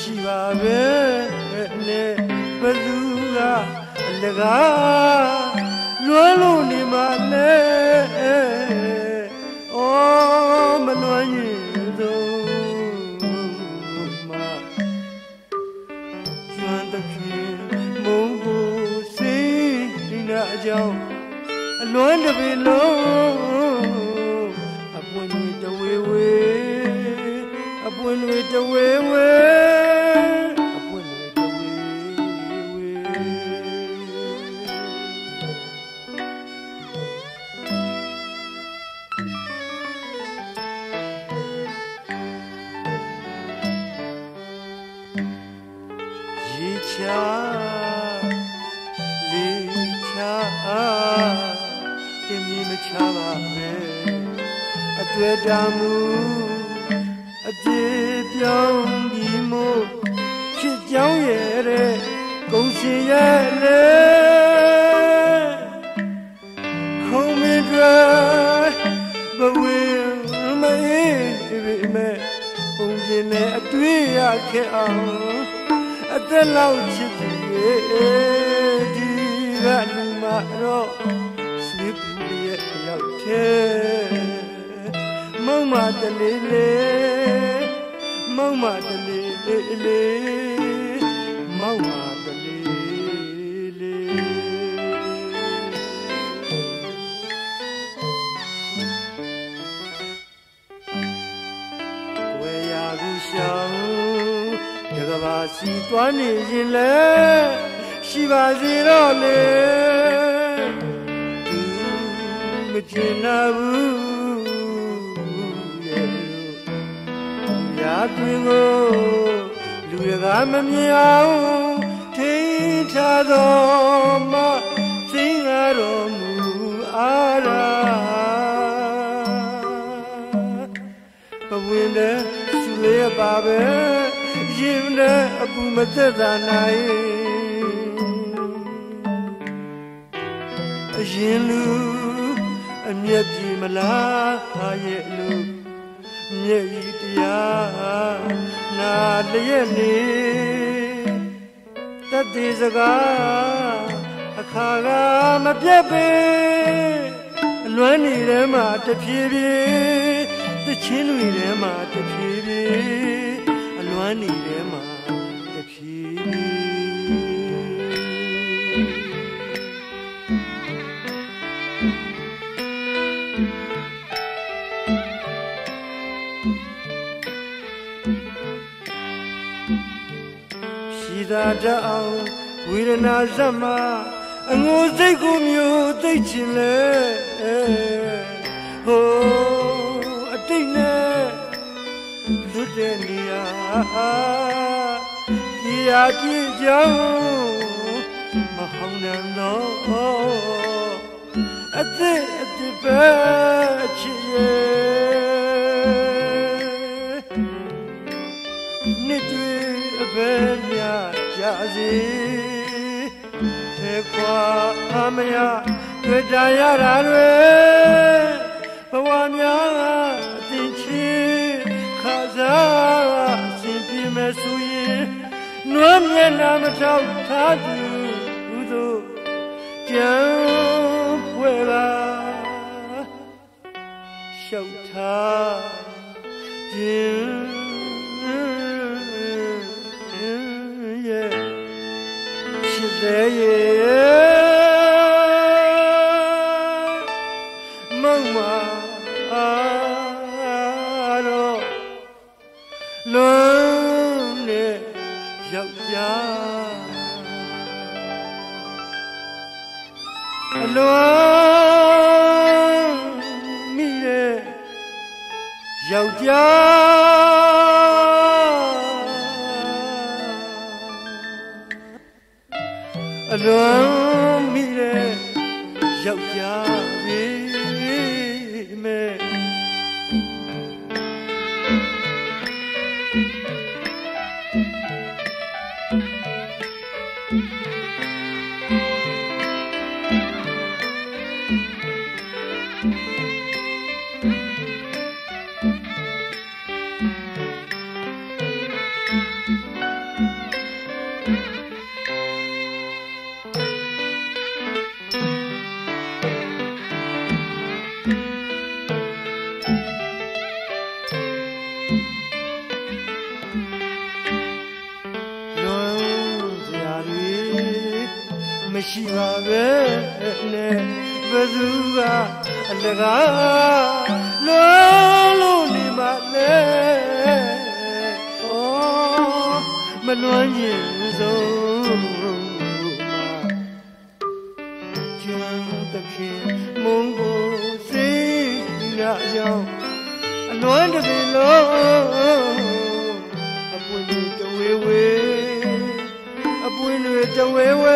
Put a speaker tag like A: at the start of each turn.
A: ရှိပါပဲနဲ့ဘသူကအလကားလွမ်းလို့နေမှာလဲအော်မလွမ်းရင်သောမကျွမ်းတခင်မုန်းကိုစိတ်ဒီနာအကြောင်းအလွမ်းတစ်ပေလုံး ပွင့်တွေတဝေဝေအပွင့်တွေတဝေဝေရေချာလေချာပြင်းပြင်းမချပါနဲ့အတွေ့တမှု အပြေပြောင်းပြီးမို့ချစ်ကြောင်းရဲ့တဲ့ကုံစင်ရဲ့လေခုံးမင်းတွေဘဝမအေးပေမဲ့ပုံပြင်းနဲ့အတွေ့ရခဲ့အောင်အသက်လောက်ချစ်သူရဲ့ဒီကလူမတော့ဆွေးပူရဲ့အရောက်သေး မောင်မတလေးလေးမောင်မတလေးလေးမောင်မတလေးလေးဝေရာကူရှောင်းတကဘာစီသွားနေရင်လဲရှိပါစေတော့လေသူမကျင်နာဘူး တွင်ကိုလူရကမမြင်အောင်ထိန်ထားတော်မသိငါတော်မူအားရာပဝင်းတဲ့သူလေးပါပဲရင်တဲ့အပူမသက်သာနိုင်အရင်လူအမျက်ပြေမလားရဲ့လူ မျက်ရည်တရားနာလျက်နေတတ်သေးစကားအခါကမပြတ်ပေအလွမ်းနေထဲမှာတဖြည်းဖြည်းသချင်းတွေထဲမှာတဖြည်းဖြည်းအလွမ်းနေထဲ ဖြီသာတအောင်ဝေဒနာဇတ်မှာအငိုစိတ်ကိုမျိုးသိတ်ချင်လေဟိုအတိတ်နဲ့လွတ်တဲ့နေရာပြေရကြည့်ကြောင်းမဟောင်းနံတော့အသက်အသက်ပဲချစ်ရဲ့ မြကြစေသေခွာအမယတွေ့တာရတာတွေဘဝများအသင်ချီခါစားအစဉ်ပြေမဲ့ဆိုရင်နွမ်းမျက်နှာမထောက်ထားသူဘုသို့ကြံဖွဲ့ပါရှောက်ထားခြင်း ချစ်တဲ့ရဲ့မောင်မအားတော့လွန်နဲ့ယောက်ျားအလွန်မိတဲ့ယောက်ျား အလွန်မိတဲ့ယောက်ျားပဲမဲ့။ မရှိပါပဲနဲ့ဘယ်သူကအလကားလုံးလုံးနေမှလဲဩမလွမ်းရင်ဆုံးမှာကျွမ်းတခင်မုန်းကိုစိတ်နာကြောင့်အလွမ်းတစ်ပေလုံးအပွင့်တွေတဝေဝေအပွင့်တွေတဝေဝေ